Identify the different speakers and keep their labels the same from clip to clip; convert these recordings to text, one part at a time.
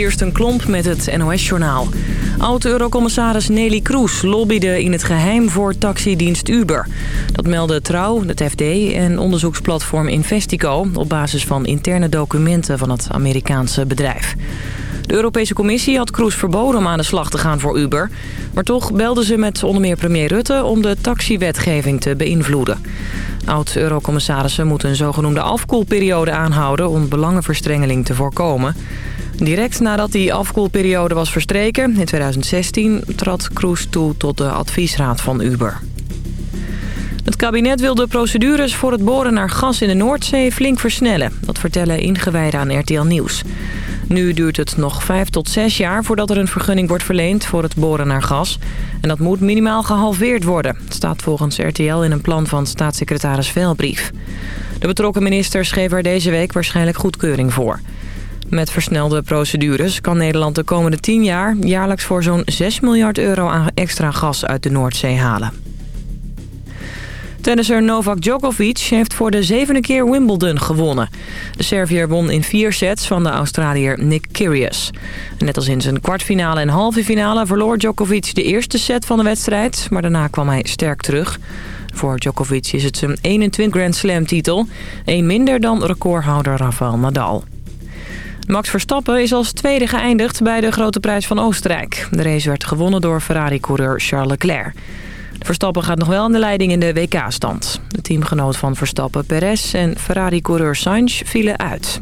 Speaker 1: Kirsten Klomp met het NOS-journaal. Oud-eurocommissaris Nelly Kroes lobbyde in het geheim voor taxidienst Uber. Dat meldde Trouw, het FD en onderzoeksplatform Investico... op basis van interne documenten van het Amerikaanse bedrijf. De Europese Commissie had Kroes verboden om aan de slag te gaan voor Uber. Maar toch belde ze met onder meer premier Rutte om de taxiwetgeving te beïnvloeden. Oud-eurocommissarissen moeten een zogenoemde afkoelperiode aanhouden om belangenverstrengeling te voorkomen. Direct nadat die afkoelperiode was verstreken, in 2016, trad Kroes toe tot de adviesraad van Uber. Het kabinet wil de procedures voor het boren naar gas in de Noordzee flink versnellen. Dat vertellen ingewijden aan RTL Nieuws. Nu duurt het nog vijf tot zes jaar voordat er een vergunning wordt verleend voor het boren naar gas. En dat moet minimaal gehalveerd worden. Staat volgens RTL in een plan van staatssecretaris Velbrief. De betrokken minister schreef er deze week waarschijnlijk goedkeuring voor. Met versnelde procedures kan Nederland de komende 10 jaar... jaarlijks voor zo'n 6 miljard euro aan extra gas uit de Noordzee halen. Tennisser Novak Djokovic heeft voor de zevende keer Wimbledon gewonnen. De Serviër won in vier sets van de Australiër Nick Kyrgios. Net als in zijn kwartfinale en halve finale verloor Djokovic de eerste set van de wedstrijd... maar daarna kwam hij sterk terug. Voor Djokovic is het zijn 21 Grand Slam titel. één minder dan recordhouder Rafael Nadal. Max Verstappen is als tweede geëindigd bij de Grote Prijs van Oostenrijk. De race werd gewonnen door Ferrari-coureur Charles Leclerc. Verstappen gaat nog wel aan de leiding in de WK-stand. De teamgenoot van Verstappen, Perez en Ferrari-coureur Sainz vielen uit.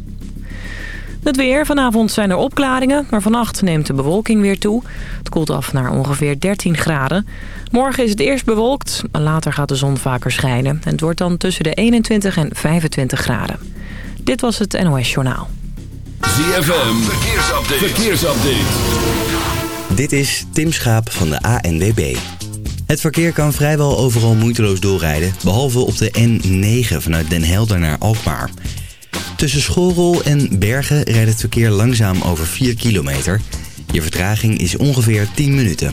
Speaker 1: Het weer. Vanavond zijn er opklaringen, maar vannacht neemt de bewolking weer toe. Het koelt af naar ongeveer 13 graden. Morgen is het eerst bewolkt, later gaat de zon vaker schijnen. En het wordt dan tussen de 21 en 25 graden. Dit was het NOS Journaal.
Speaker 2: ZFM. Verkeersupdate. Verkeersupdate.
Speaker 3: Dit is Tim Schaap van de ANWB. Het verkeer kan vrijwel overal moeiteloos doorrijden, behalve op de N9 vanuit Den Helder naar Alkmaar. Tussen Schoorrol en Bergen rijdt het verkeer langzaam over 4 kilometer. Je vertraging is ongeveer 10 minuten.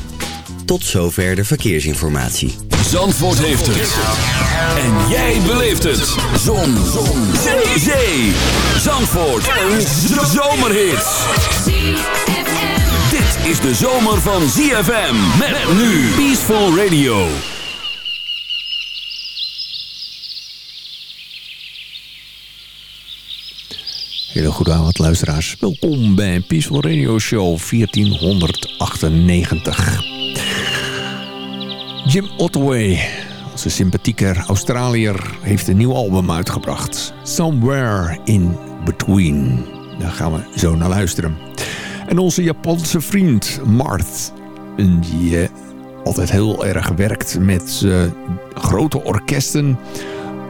Speaker 3: Tot zover de verkeersinformatie.
Speaker 2: Zandvoort heeft het. En jij beleeft het. Zon. Zon. Zee. Zee. Zandvoort. Een zomerhit is de zomer van ZFM. Met nu Peaceful Radio.
Speaker 4: Hele goede avond luisteraars. Welkom bij Peaceful Radio Show 1498. Jim Ottaway, onze sympathieke Australiër, heeft een nieuw album uitgebracht. Somewhere in Between. Daar gaan we zo naar luisteren. En onze Japanse vriend Marth. Die uh, altijd heel erg werkt met uh, grote orkesten.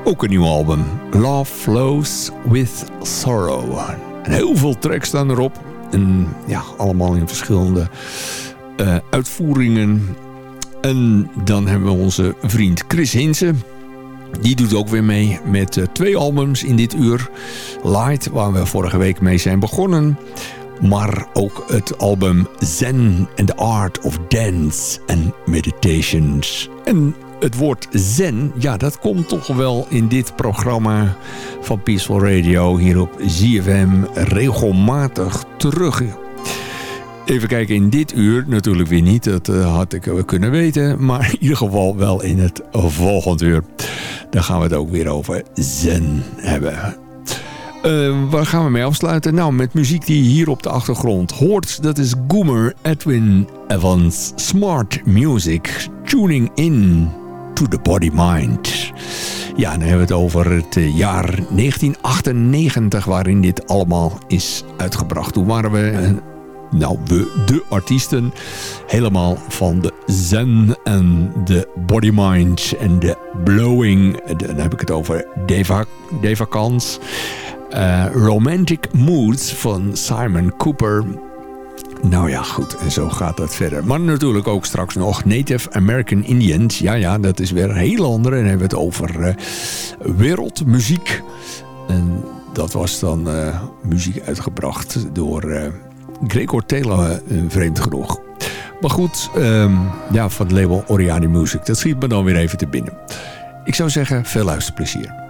Speaker 4: Ook een nieuw album. Love Flows With Sorrow. En heel veel tracks staan erop. En ja, allemaal in verschillende uh, uitvoeringen. En dan hebben we onze vriend Chris Hinsen. Die doet ook weer mee met twee albums in dit uur. Light, waar we vorige week mee zijn begonnen maar ook het album Zen and the Art of Dance and Meditations. En het woord zen, ja, dat komt toch wel in dit programma van Peaceful Radio hier op ZFM regelmatig terug. Even kijken, in dit uur natuurlijk weer niet, dat uh, had ik kunnen weten, maar in ieder geval wel in het volgende uur. Dan gaan we het ook weer over zen hebben. Uh, waar gaan we mee afsluiten? Nou, met muziek die je hier op de achtergrond hoort. Dat is Goomer Edwin Evans. Smart Music. Tuning in to the body mind. Ja, dan hebben we het over het eh, jaar 1998 waarin dit allemaal is uitgebracht. Toen waren we, eh, nou de artiesten, helemaal van de zen en de body mind en de blowing. Dan heb ik het over Deva, Devakans. Uh, Romantic Moods van Simon Cooper. Nou ja, goed. En zo gaat dat verder. Maar natuurlijk ook straks nog Native American Indians. Ja, ja, dat is weer een heel andere. En dan hebben we het over uh, wereldmuziek. En dat was dan uh, muziek uitgebracht door Gregor Taylor, vreemd genoeg. Maar goed, um, ja, van het label Oriani Music. Dat schiet me dan weer even te binnen. Ik zou zeggen, veel luisterplezier.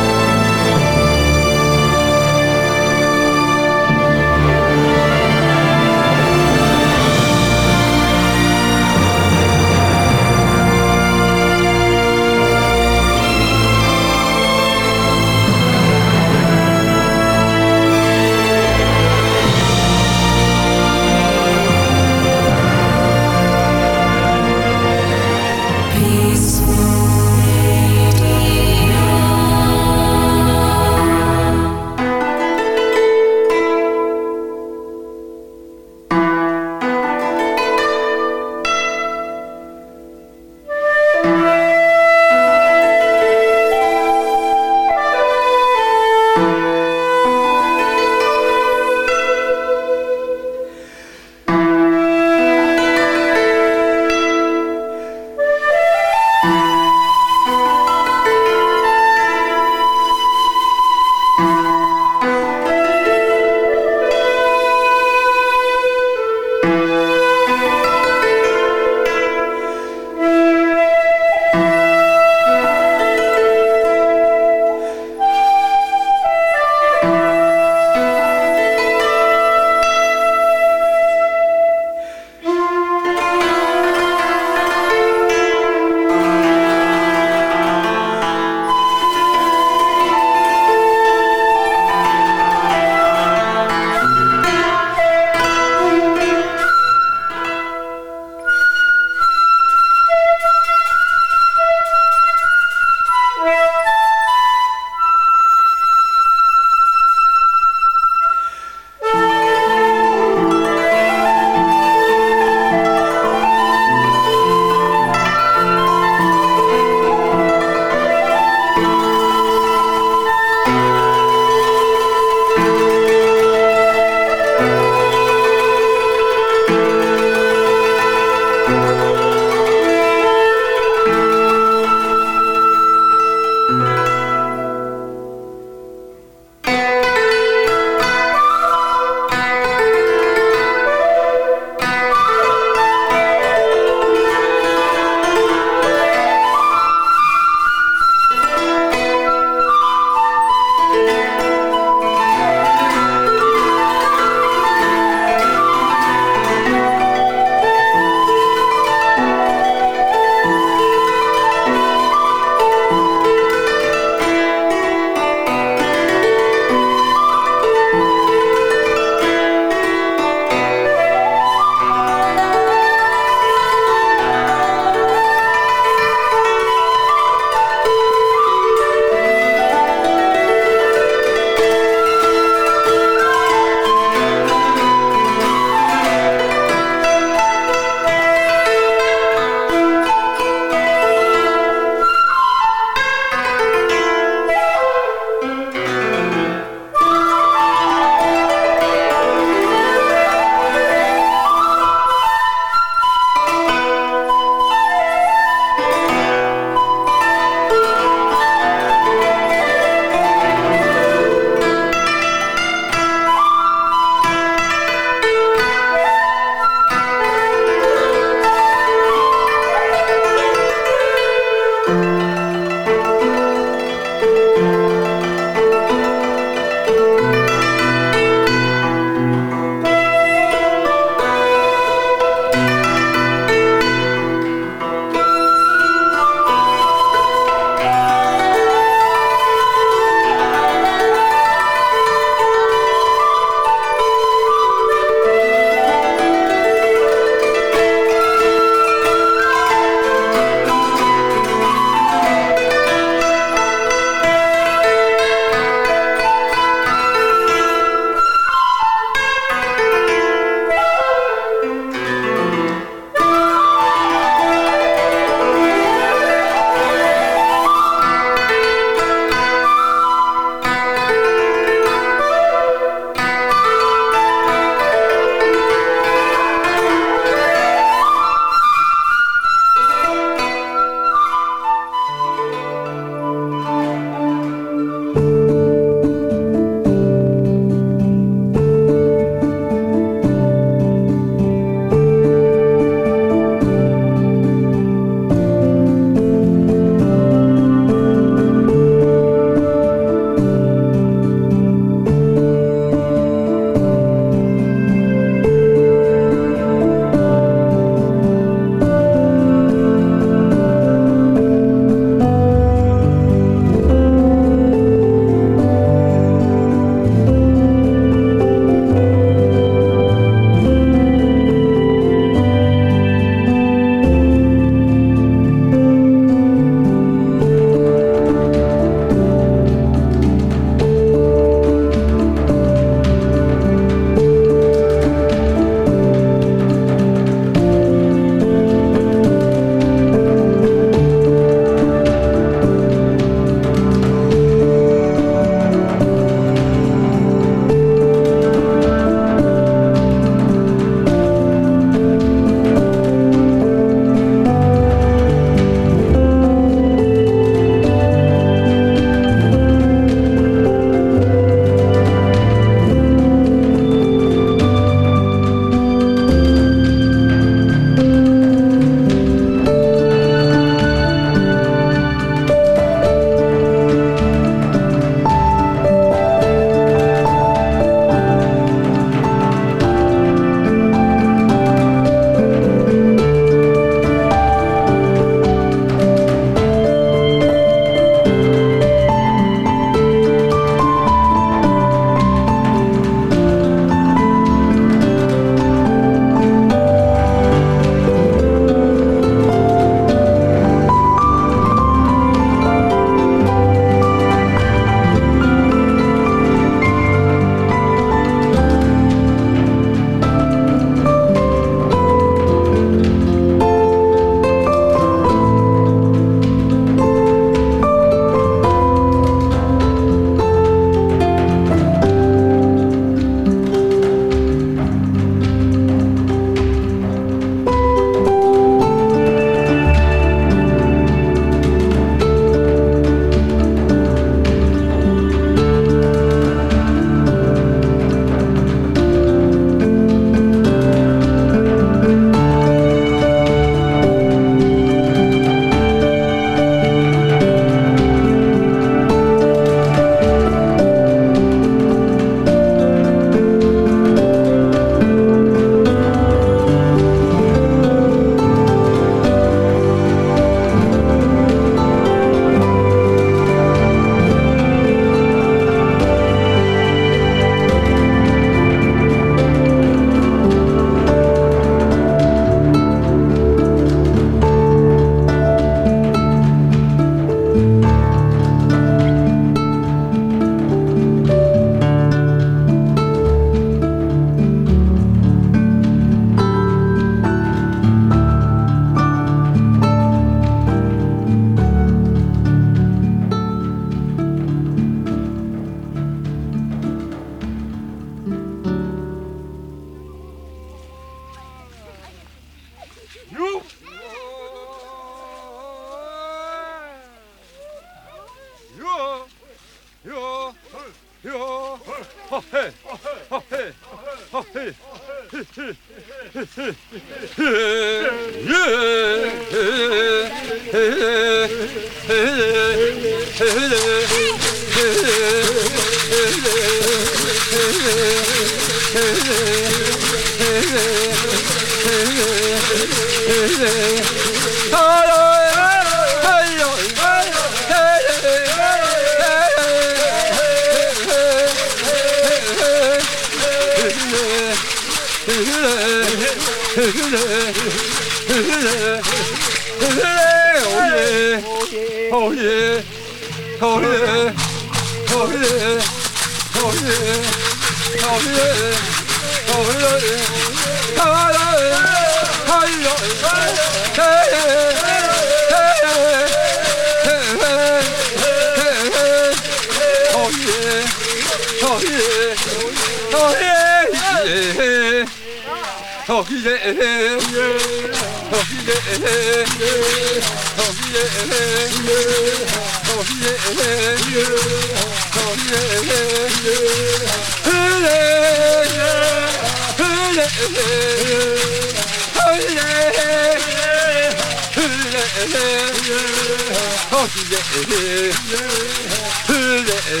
Speaker 5: Hey,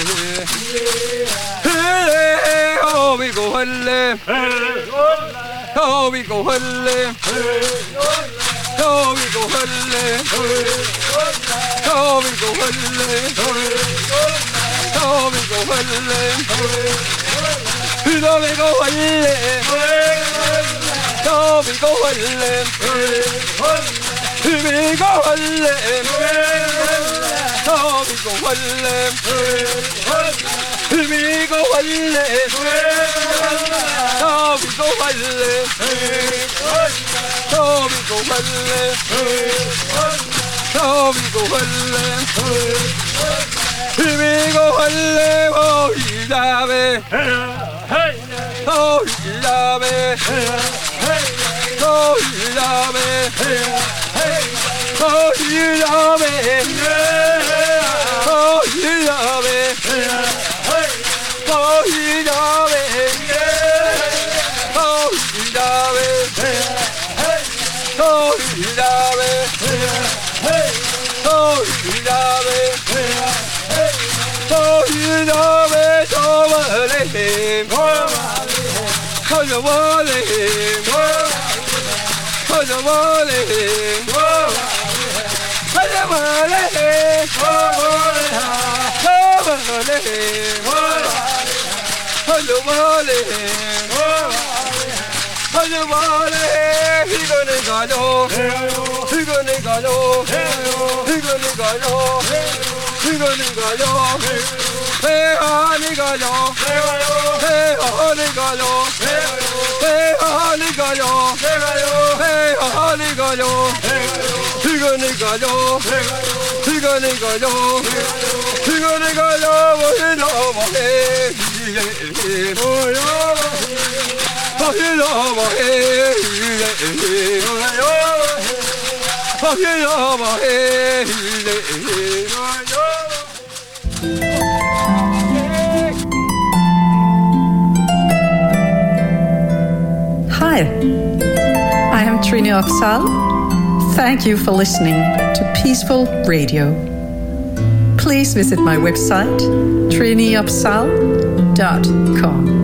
Speaker 5: we go hulle. Oh, we go we we we we we. We. 미고 원래 미고 원래 더 미고 원래 더 미고 원래 더 미고 원래 미고 원래 보이다베 보이다베 보이다베 Oh, you love me. Yeah. Oh, you love me. Yeah. Oh, you love me. Yeah. Oh, you love me. Yeah. Oh, you love me. Yeah. Oh, you love me. Yeah. Oh, you love it. Oh, you love me. Oh, you love me. Oh, my name. Oh, my name. Oh, my name. Oh. Hey, holy God, yo.
Speaker 6: Hi, I am Trini Oksal. Thank you for listening to Peaceful Radio. Please visit my website, triniopsal.com.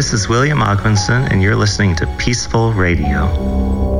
Speaker 7: This is William Ogmanson, and you're listening to Peaceful Radio.